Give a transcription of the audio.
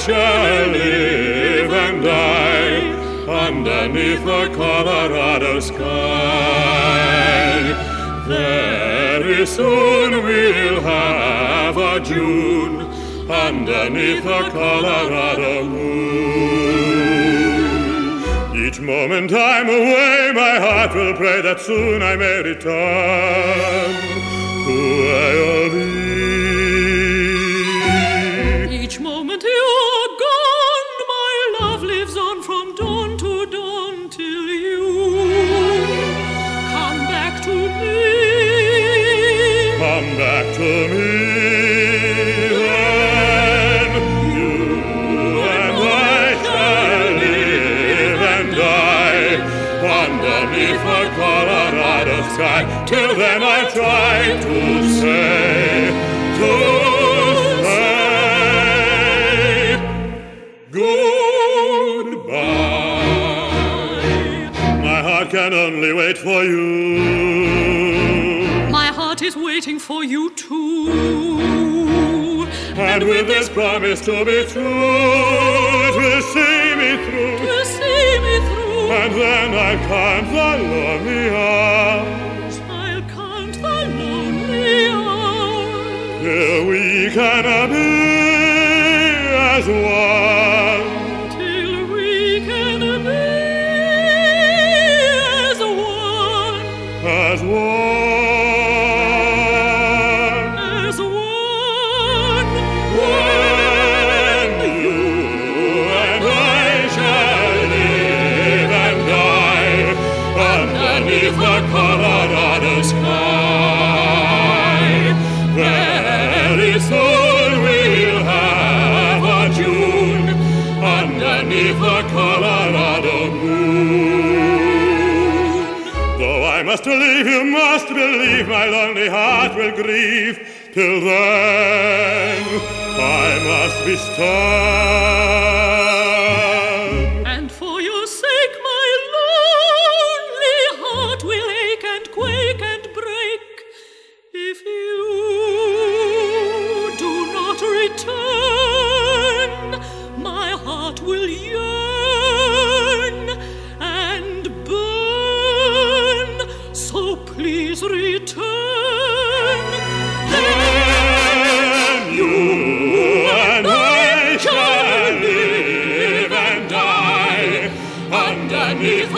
shall live and die underneath the Colorado sky. Very soon we'll have a June underneath the Colorado moon. Each moment I'm away, my heart will pray that soon I may return to where underneath the Colorado sky. Till then I'll try to say, to say goodbye. My heart can only wait for you. My heart is waiting for you too. And with this promise to be true, it will see me through. And then I'll count the lonely hours I'll count the lonely hours. till we can be underneath the Colorado sky, very soon we'll have a June underneath the Colorado moon. Though I must leave, you must believe my lonely heart will grieve. Till then, I must be stern. Please return. Then you and I shall live and die underneath